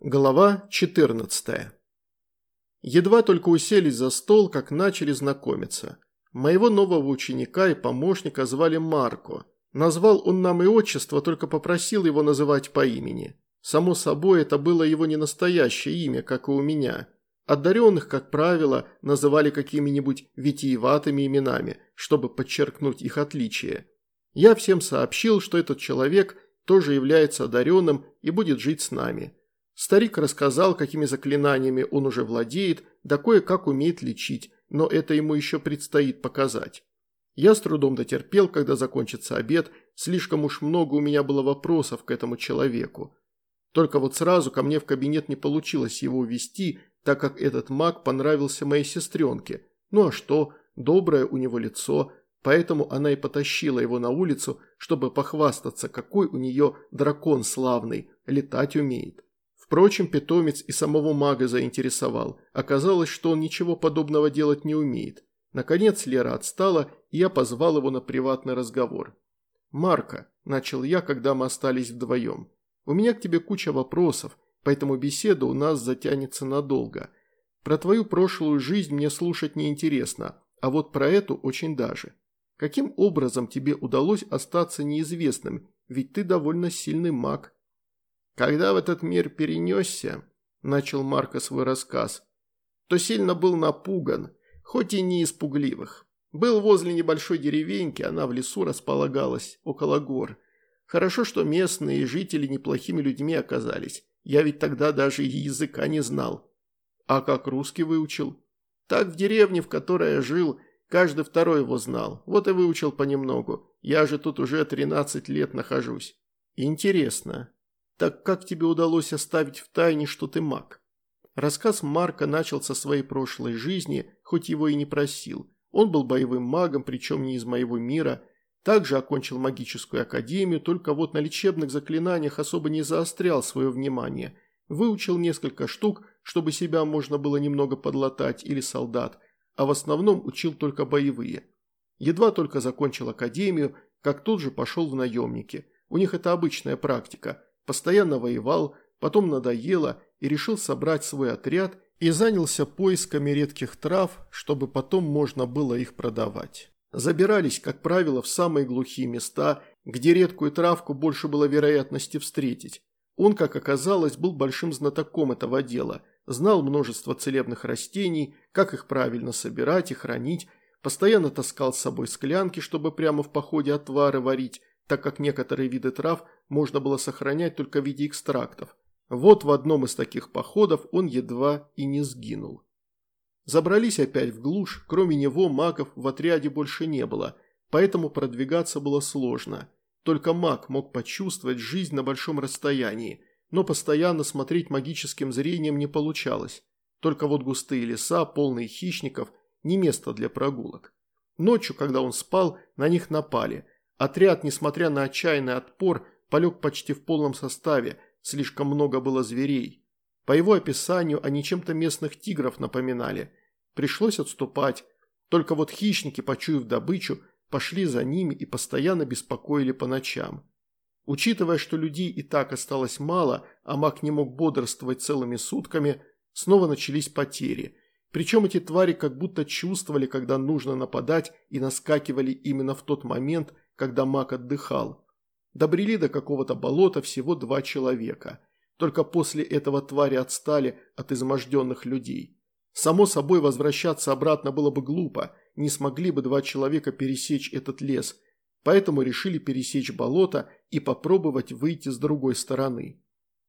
Глава 14 Едва только уселись за стол, как начали знакомиться. Моего нового ученика и помощника звали Марко. Назвал он нам и отчество, только попросил его называть по имени. Само собой, это было его не настоящее имя, как и у меня. Одаренных, как правило, называли какими-нибудь витиеватыми именами, чтобы подчеркнуть их отличие. Я всем сообщил, что этот человек тоже является одаренным и будет жить с нами. Старик рассказал, какими заклинаниями он уже владеет, да кое-как умеет лечить, но это ему еще предстоит показать. Я с трудом дотерпел, когда закончится обед, слишком уж много у меня было вопросов к этому человеку. Только вот сразу ко мне в кабинет не получилось его увести, так как этот маг понравился моей сестренке. Ну а что, доброе у него лицо, поэтому она и потащила его на улицу, чтобы похвастаться, какой у нее дракон славный, летать умеет. Впрочем, питомец и самого мага заинтересовал. Оказалось, что он ничего подобного делать не умеет. Наконец Лера отстала, и я позвал его на приватный разговор. «Марка», – начал я, когда мы остались вдвоем, – «у меня к тебе куча вопросов, поэтому беседа у нас затянется надолго. Про твою прошлую жизнь мне слушать неинтересно, а вот про эту очень даже. Каким образом тебе удалось остаться неизвестным, ведь ты довольно сильный маг?» «Когда в этот мир перенесся», – начал Марко свой рассказ, – то сильно был напуган, хоть и не испугливых. Был возле небольшой деревеньки, она в лесу располагалась, около гор. Хорошо, что местные жители неплохими людьми оказались. Я ведь тогда даже и языка не знал. А как русский выучил? Так в деревне, в которой я жил, каждый второй его знал. Вот и выучил понемногу. Я же тут уже 13 лет нахожусь. Интересно, так как тебе удалось оставить в тайне, что ты маг? Рассказ Марка начал со своей прошлой жизни, хоть его и не просил. Он был боевым магом, причем не из моего мира. Также окончил магическую академию, только вот на лечебных заклинаниях особо не заострял свое внимание. Выучил несколько штук, чтобы себя можно было немного подлатать, или солдат, а в основном учил только боевые. Едва только закончил академию, как тут же пошел в наемники. У них это обычная практика – постоянно воевал, потом надоело и решил собрать свой отряд и занялся поисками редких трав, чтобы потом можно было их продавать. Забирались, как правило, в самые глухие места, где редкую травку больше было вероятности встретить. Он, как оказалось, был большим знатоком этого дела, знал множество целебных растений, как их правильно собирать и хранить, постоянно таскал с собой склянки, чтобы прямо в походе отвары варить, так как некоторые виды трав можно было сохранять только в виде экстрактов. Вот в одном из таких походов он едва и не сгинул. Забрались опять в глушь, кроме него магов в отряде больше не было, поэтому продвигаться было сложно. Только маг мог почувствовать жизнь на большом расстоянии, но постоянно смотреть магическим зрением не получалось. Только вот густые леса, полные хищников, не место для прогулок. Ночью, когда он спал, на них напали. Отряд, несмотря на отчаянный отпор, полег почти в полном составе, слишком много было зверей. По его описанию они чем-то местных тигров напоминали. Пришлось отступать. Только вот хищники, почуяв добычу, пошли за ними и постоянно беспокоили по ночам. Учитывая, что людей и так осталось мало, а маг не мог бодрствовать целыми сутками, снова начались потери. Причем эти твари как будто чувствовали, когда нужно нападать, и наскакивали именно в тот момент, когда маг отдыхал. Добрели до какого-то болота всего два человека. Только после этого твари отстали от изможденных людей. Само собой, возвращаться обратно было бы глупо, не смогли бы два человека пересечь этот лес, поэтому решили пересечь болото и попробовать выйти с другой стороны.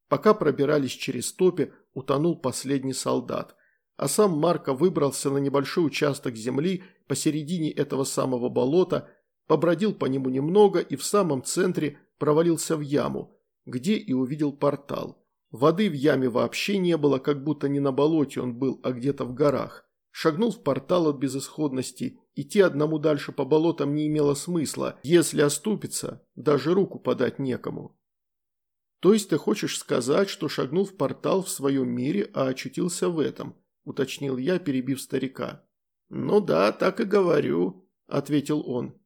Пока пробирались через топи, утонул последний солдат, а сам Марко выбрался на небольшой участок земли посередине этого самого болота, побродил по нему немного и в самом центре провалился в яму, где и увидел портал. Воды в яме вообще не было, как будто не на болоте он был, а где-то в горах. Шагнул в портал от безысходности, идти одному дальше по болотам не имело смысла, если оступиться, даже руку подать некому. То есть ты хочешь сказать, что шагнул в портал в своем мире, а очутился в этом, уточнил я, перебив старика. Ну да, так и говорю, ответил он.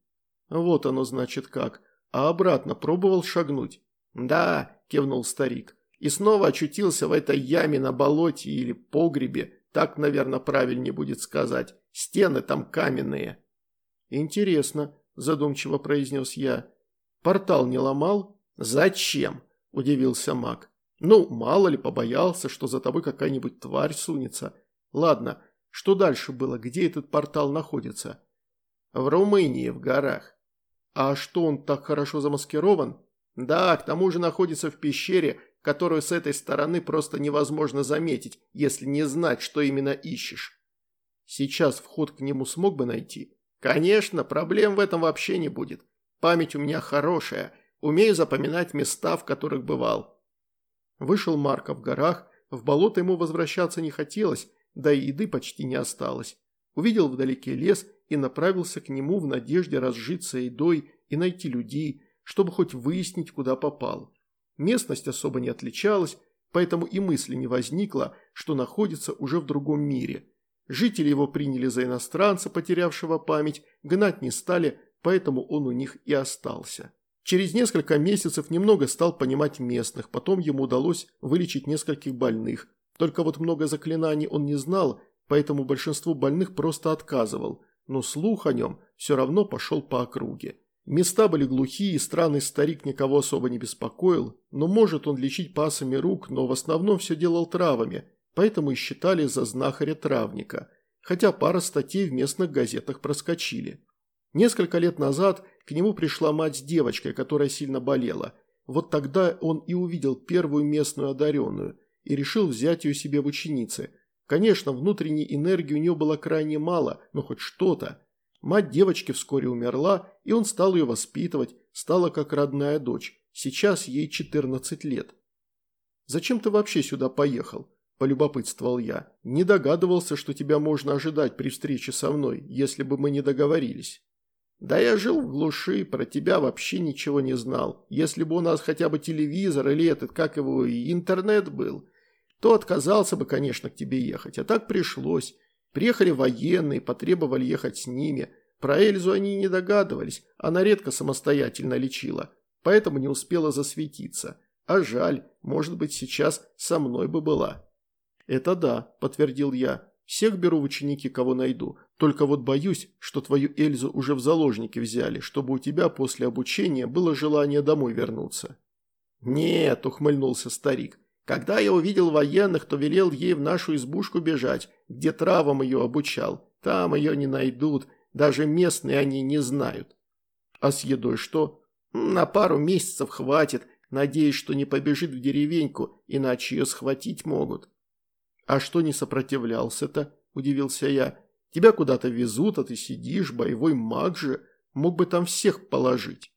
Вот оно значит как. А обратно пробовал шагнуть? Да, кивнул старик. и снова очутился в этой яме на болоте или погребе, так, наверное, правильнее будет сказать. Стены там каменные». «Интересно», – задумчиво произнес я. «Портал не ломал?» «Зачем?» – удивился маг. «Ну, мало ли, побоялся, что за тобой какая-нибудь тварь сунется. Ладно, что дальше было? Где этот портал находится?» «В Румынии, в горах». «А что, он так хорошо замаскирован?» «Да, к тому же находится в пещере, которую с этой стороны просто невозможно заметить, если не знать, что именно ищешь». «Сейчас вход к нему смог бы найти?» «Конечно, проблем в этом вообще не будет. Память у меня хорошая, умею запоминать места, в которых бывал». Вышел Марко в горах, в болото ему возвращаться не хотелось, да и еды почти не осталось. Увидел вдалеке лес и направился к нему в надежде разжиться едой и найти людей, чтобы хоть выяснить, куда попал. Местность особо не отличалась, поэтому и мысли не возникло, что находится уже в другом мире. Жители его приняли за иностранца, потерявшего память, гнать не стали, поэтому он у них и остался. Через несколько месяцев немного стал понимать местных, потом ему удалось вылечить нескольких больных. Только вот много заклинаний он не знал, поэтому большинству больных просто отказывал, но слух о нем все равно пошел по округе. Места были глухие, странный старик никого особо не беспокоил, но может он лечить пасами рук, но в основном все делал травами, поэтому и считали за знахаря-травника, хотя пара статей в местных газетах проскочили. Несколько лет назад к нему пришла мать с девочкой, которая сильно болела. Вот тогда он и увидел первую местную одаренную и решил взять ее себе в ученицы. Конечно, внутренней энергии у нее было крайне мало, но хоть что-то. Мать девочки вскоре умерла, и он стал ее воспитывать, стала как родная дочь. Сейчас ей 14 лет. «Зачем ты вообще сюда поехал?» – полюбопытствовал я. «Не догадывался, что тебя можно ожидать при встрече со мной, если бы мы не договорились». «Да я жил в глуши, про тебя вообще ничего не знал. Если бы у нас хотя бы телевизор или этот, как его, интернет был, то отказался бы, конечно, к тебе ехать, а так пришлось. Приехали военные, потребовали ехать с ними. Про Эльзу они не догадывались, она редко самостоятельно лечила, поэтому не успела засветиться. А жаль, может быть, сейчас со мной бы была». «Это да», – подтвердил я. «Всех беру в ученики, кого найду. Только вот боюсь, что твою Эльзу уже в заложники взяли, чтобы у тебя после обучения было желание домой вернуться». «Нет», – ухмыльнулся старик. «Когда я увидел военных, то велел ей в нашу избушку бежать, где травам ее обучал. Там ее не найдут, даже местные они не знают». «А с едой что?» «На пару месяцев хватит, надеюсь, что не побежит в деревеньку, иначе ее схватить могут». «А что не сопротивлялся-то?» – удивился я. Тебя куда-то везут, а ты сидишь, боевой маг же, мог бы там всех положить.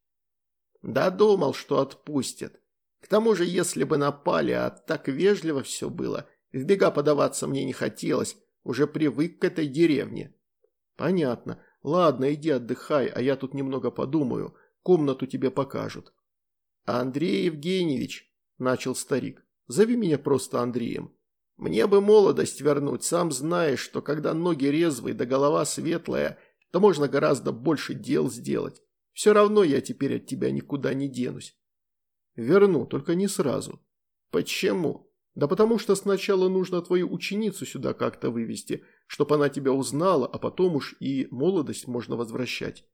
Да думал, что отпустят. К тому же, если бы напали, а так вежливо все было, в бега подаваться мне не хотелось, уже привык к этой деревне. Понятно. Ладно, иди отдыхай, а я тут немного подумаю, комнату тебе покажут. Андрей Евгеньевич, начал старик, зови меня просто Андреем. Мне бы молодость вернуть, сам знаешь, что когда ноги резвые да голова светлая, то можно гораздо больше дел сделать. Все равно я теперь от тебя никуда не денусь. Верну, только не сразу. Почему? Да потому что сначала нужно твою ученицу сюда как-то вывести, чтобы она тебя узнала, а потом уж и молодость можно возвращать.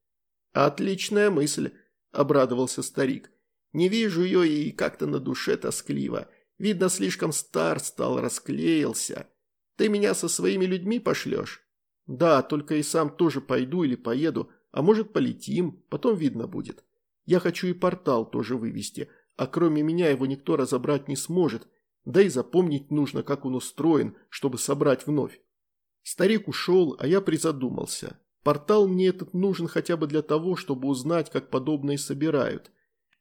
Отличная мысль, обрадовался старик. Не вижу ее и как-то на душе тоскливо. Видно, слишком стар стал, расклеился. Ты меня со своими людьми пошлешь?» «Да, только и сам тоже пойду или поеду, а может полетим, потом видно будет. Я хочу и портал тоже вывести, а кроме меня его никто разобрать не сможет, да и запомнить нужно, как он устроен, чтобы собрать вновь». Старик ушел, а я призадумался. Портал мне этот нужен хотя бы для того, чтобы узнать, как подобные собирают.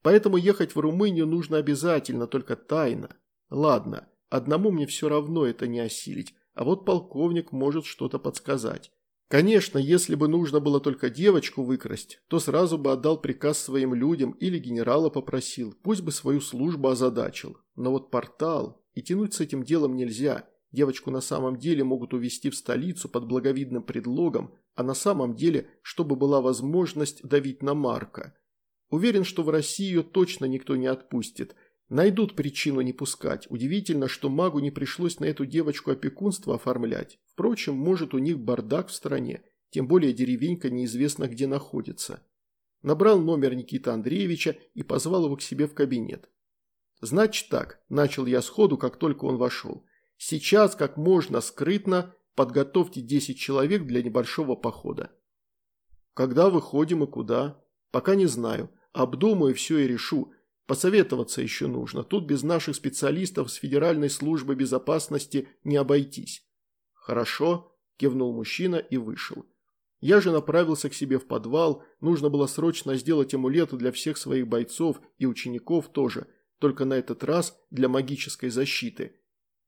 Поэтому ехать в Румынию нужно обязательно, только тайно. Ладно, одному мне все равно это не осилить, а вот полковник может что-то подсказать. Конечно, если бы нужно было только девочку выкрасть, то сразу бы отдал приказ своим людям или генерала попросил, пусть бы свою службу озадачил. Но вот портал, и тянуть с этим делом нельзя. Девочку на самом деле могут увезти в столицу под благовидным предлогом, а на самом деле, чтобы была возможность давить на Марка. Уверен, что в Россию точно никто не отпустит – Найдут причину не пускать. Удивительно, что магу не пришлось на эту девочку опекунство оформлять. Впрочем, может у них бардак в стране, тем более деревенька неизвестно где находится. Набрал номер Никиты Андреевича и позвал его к себе в кабинет. «Значит так», – начал я сходу, как только он вошел. «Сейчас, как можно скрытно, подготовьте 10 человек для небольшого похода». «Когда выходим и куда?» «Пока не знаю. Обдумаю все и решу. Посоветоваться еще нужно. Тут без наших специалистов с Федеральной службы безопасности не обойтись. Хорошо, кивнул мужчина и вышел. Я же направился к себе в подвал, нужно было срочно сделать амулеты для всех своих бойцов и учеников тоже, только на этот раз для магической защиты.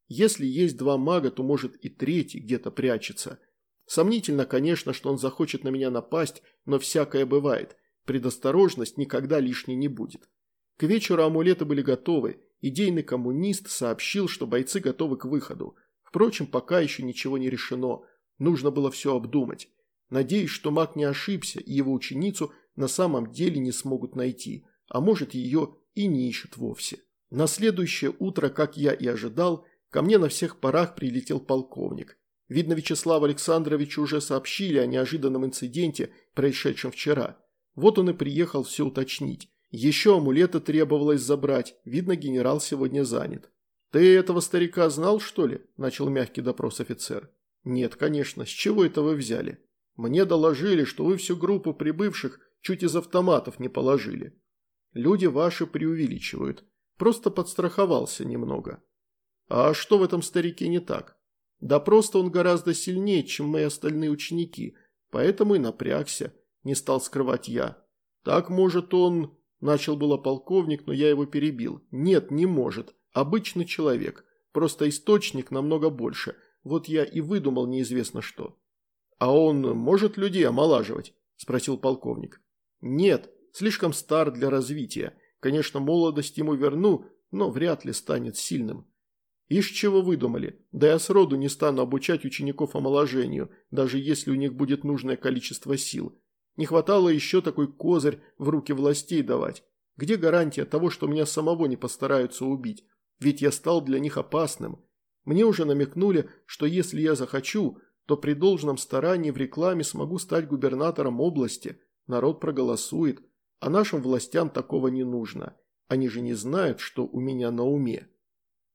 Если есть два мага, то может и третий где-то прячется. Сомнительно, конечно, что он захочет на меня напасть, но всякое бывает. Предосторожность никогда лишней не будет. К вечеру амулеты были готовы, идейный коммунист сообщил, что бойцы готовы к выходу. Впрочем, пока еще ничего не решено, нужно было все обдумать. Надеюсь, что маг не ошибся и его ученицу на самом деле не смогут найти, а может ее и не ищут вовсе. На следующее утро, как я и ожидал, ко мне на всех парах прилетел полковник. Видно, Вячеславу Александровичу уже сообщили о неожиданном инциденте, происшедшем вчера. Вот он и приехал все уточнить. Еще амулета требовалось забрать, видно, генерал сегодня занят. «Ты этого старика знал, что ли?» – начал мягкий допрос офицер. «Нет, конечно. С чего это вы взяли? Мне доложили, что вы всю группу прибывших чуть из автоматов не положили. Люди ваши преувеличивают. Просто подстраховался немного. А что в этом старике не так? Да просто он гораздо сильнее, чем мои остальные ученики, поэтому и напрягся, не стал скрывать я. Так, может, он Начал было полковник, но я его перебил. Нет, не может. Обычный человек. Просто источник намного больше. Вот я и выдумал неизвестно что. А он может людей омолаживать? Спросил полковник. Нет, слишком стар для развития. Конечно, молодость ему верну, но вряд ли станет сильным. Ишь чего выдумали? Да я сроду не стану обучать учеников омоложению, даже если у них будет нужное количество сил. Не хватало еще такой козырь в руки властей давать. Где гарантия того, что меня самого не постараются убить? Ведь я стал для них опасным. Мне уже намекнули, что если я захочу, то при должном старании в рекламе смогу стать губернатором области. Народ проголосует. А нашим властям такого не нужно. Они же не знают, что у меня на уме.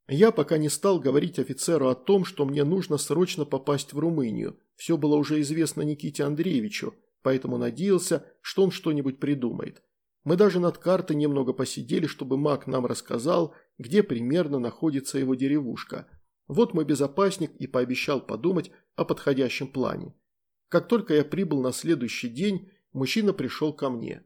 Я пока не стал говорить офицеру о том, что мне нужно срочно попасть в Румынию. Все было уже известно Никите Андреевичу поэтому надеялся, что он что-нибудь придумает. Мы даже над картой немного посидели, чтобы маг нам рассказал, где примерно находится его деревушка. Вот мой безопасник и пообещал подумать о подходящем плане. Как только я прибыл на следующий день, мужчина пришел ко мне.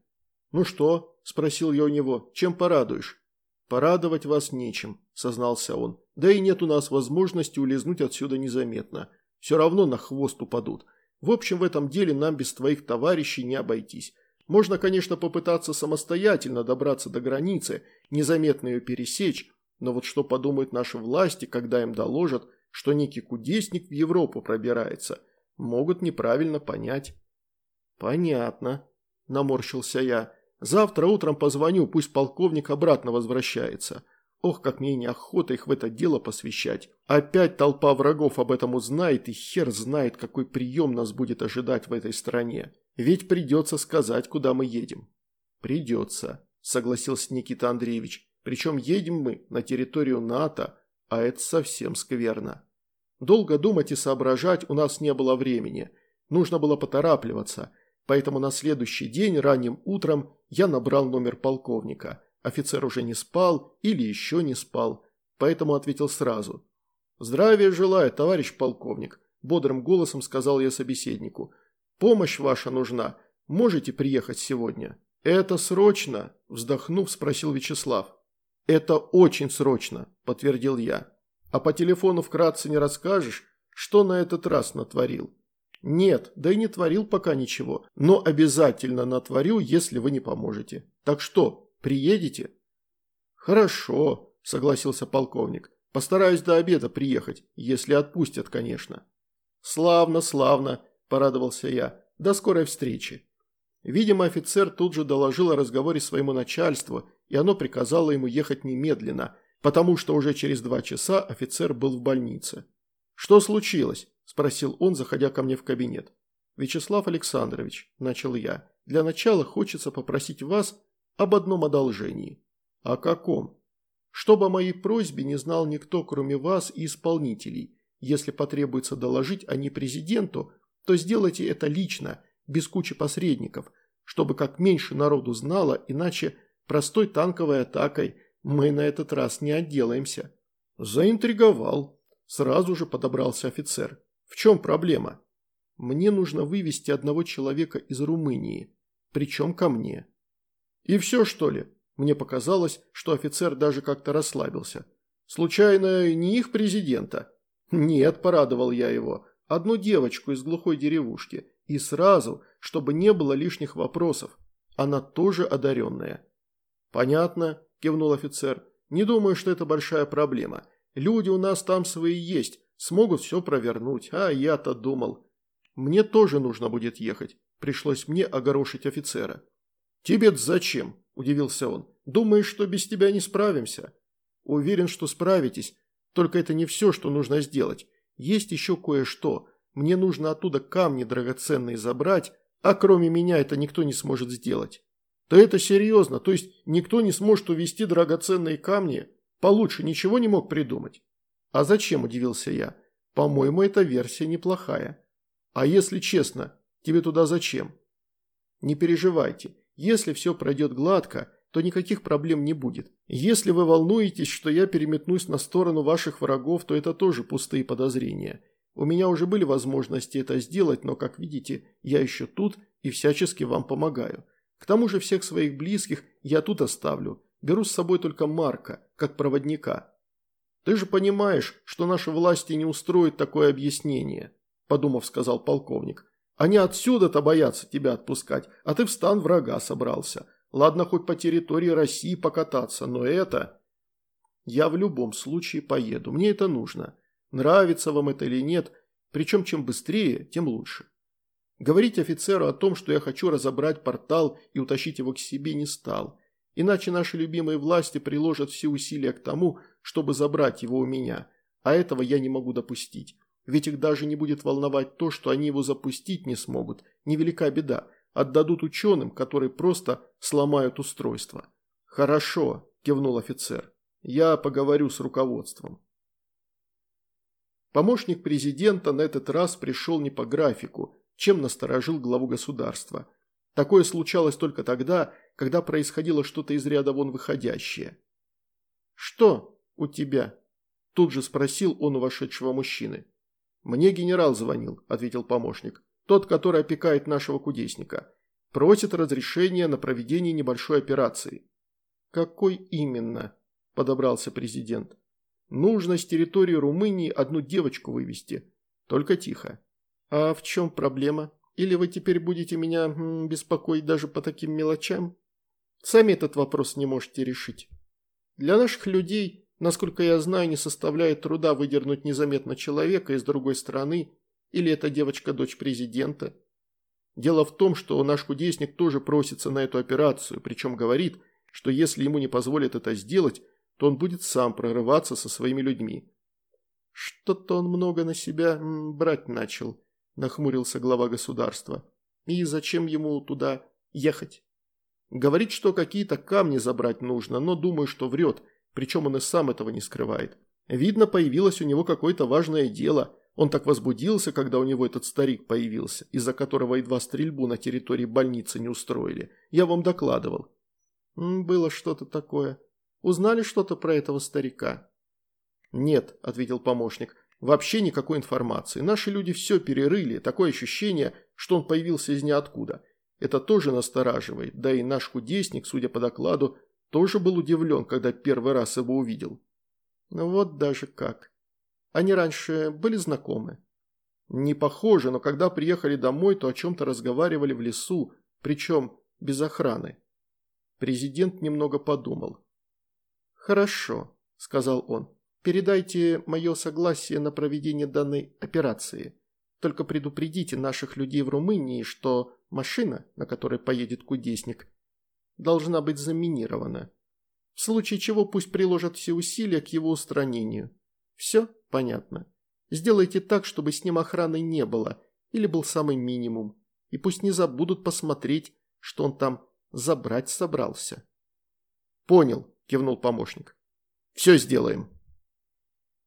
«Ну что?» – спросил я у него. «Чем порадуешь?» «Порадовать вас нечем», – сознался он. «Да и нет у нас возможности улизнуть отсюда незаметно. Все равно на хвост упадут. В общем, в этом деле нам без твоих товарищей не обойтись. Можно, конечно, попытаться самостоятельно добраться до границы, незаметно ее пересечь, но вот что подумают наши власти, когда им доложат, что некий кудесник в Европу пробирается, могут неправильно понять. «Понятно», – наморщился я. «Завтра утром позвоню, пусть полковник обратно возвращается. Ох, как мне неохота их в это дело посвящать. Опять толпа врагов об этом узнает, и хер знает, какой прием нас будет ожидать в этой стране. Ведь придется сказать, куда мы едем. Придется, согласился Никита Андреевич. Причем едем мы на территорию НАТО, а это совсем скверно. Долго думать и соображать у нас не было времени. Нужно было поторапливаться, поэтому на следующий день ранним утром я набрал номер полковника – Офицер уже не спал или еще не спал, поэтому ответил сразу. «Здравия желаю, товарищ полковник», – бодрым голосом сказал я собеседнику. «Помощь ваша нужна. Можете приехать сегодня?» «Это срочно?» – вздохнув, спросил Вячеслав. «Это очень срочно», – подтвердил я. «А по телефону вкратце не расскажешь, что на этот раз натворил?» «Нет, да и не творил пока ничего, но обязательно натворю, если вы не поможете. Так что, Приедете?» «Хорошо», – согласился полковник. «Постараюсь до обеда приехать, если отпустят, конечно». «Славно, славно», – порадовался я. «До скорой встречи». Видимо, офицер тут же доложил о разговоре своему начальству, и оно приказало ему ехать немедленно, потому что уже через два часа офицер был в больнице. «Что случилось?» – спросил он, заходя ко мне в кабинет. «Вячеслав Александрович», – начал я, – «для начала хочется попросить вас об одном одолжении». «О каком?» «Чтобы о моей просьбе не знал никто, кроме вас и исполнителей. Если потребуется доложить о ней президенту, то сделайте это лично, без кучи посредников, чтобы как меньше народу знало, иначе простой танковой атакой мы на этот раз не отделаемся». «Заинтриговал», – сразу же подобрался офицер. «В чем проблема?» «Мне нужно вывести одного человека из Румынии, причем ко мне». «И все, что ли?» Мне показалось, что офицер даже как-то расслабился. «Случайно не их президента?» «Нет», – порадовал я его, – «одну девочку из глухой деревушки. И сразу, чтобы не было лишних вопросов. Она тоже одаренная». «Понятно», – кивнул офицер. «Не думаю, что это большая проблема. Люди у нас там свои есть, смогут все провернуть, а я-то думал. Мне тоже нужно будет ехать, пришлось мне огорошить офицера. Тебе зачем?» – удивился он. «Думаешь, что без тебя не справимся?» «Уверен, что справитесь, только это не все, что нужно сделать. Есть еще кое-что. Мне нужно оттуда камни драгоценные забрать, а кроме меня это никто не сможет сделать». «Да это серьезно, то есть никто не сможет увезти драгоценные камни?» Получше ничего не мог придумать. А зачем, удивился я. По-моему, эта версия неплохая. А если честно, тебе туда зачем? Не переживайте. Если все пройдет гладко, то никаких проблем не будет. Если вы волнуетесь, что я переметнусь на сторону ваших врагов, то это тоже пустые подозрения. У меня уже были возможности это сделать, но, как видите, я еще тут и всячески вам помогаю. К тому же всех своих близких я тут оставлю. Беру с собой только Марка, как проводника. Ты же понимаешь, что наши власти не устроят такое объяснение, подумав, сказал полковник. Они отсюда-то боятся тебя отпускать, а ты в стан врага собрался. Ладно, хоть по территории России покататься, но это... Я в любом случае поеду, мне это нужно. Нравится вам это или нет, причем чем быстрее, тем лучше. Говорить офицеру о том, что я хочу разобрать портал и утащить его к себе, не стал. Иначе наши любимые власти приложат все усилия к тому, чтобы забрать его у меня, а этого я не могу допустить. Ведь их даже не будет волновать то, что они его запустить не смогут, невелика беда, отдадут ученым, которые просто сломают устройство. «Хорошо», – кивнул офицер, – «я поговорю с руководством». Помощник президента на этот раз пришел не по графику, чем насторожил главу государства. Такое случалось только тогда, когда происходило что-то из ряда вон выходящее. «Что у тебя?» – тут же спросил он у вошедшего мужчины. «Мне генерал звонил», – ответил помощник. «Тот, который опекает нашего кудесника. Просит разрешения на проведение небольшой операции». «Какой именно?» – подобрался президент. «Нужно с территории Румынии одну девочку вывести. Только тихо». «А в чем проблема? Или вы теперь будете меня беспокоить даже по таким мелочам?» Сами этот вопрос не можете решить. Для наших людей, насколько я знаю, не составляет труда выдернуть незаметно человека из другой страны, или эта девочка дочь президента. Дело в том, что наш кудесник тоже просится на эту операцию, причем говорит, что если ему не позволят это сделать, то он будет сам прорываться со своими людьми. Что-то он много на себя брать начал, нахмурился глава государства. И зачем ему туда ехать? Говорит, что какие-то камни забрать нужно, но думаю, что врет, причем он и сам этого не скрывает. Видно, появилось у него какое-то важное дело. Он так возбудился, когда у него этот старик появился, из-за которого едва стрельбу на территории больницы не устроили. Я вам докладывал. Было что-то такое. Узнали что-то про этого старика? Нет, ответил помощник. Вообще никакой информации. Наши люди все перерыли. Такое ощущение, что он появился из ниоткуда. Это тоже настораживает, да и наш кудесник, судя по докладу, тоже был удивлен, когда первый раз его увидел. Ну вот даже как. Они раньше были знакомы? Не похоже, но когда приехали домой, то о чем-то разговаривали в лесу, причем без охраны. Президент немного подумал. «Хорошо», – сказал он. «Передайте мое согласие на проведение данной операции. Только предупредите наших людей в Румынии, что Машина, на которой поедет кудесник, должна быть заминирована. В случае чего пусть приложат все усилия к его устранению. Все понятно. Сделайте так, чтобы с ним охраны не было, или был самый минимум. И пусть не забудут посмотреть, что он там забрать собрался. «Понял», – кивнул помощник. «Все сделаем».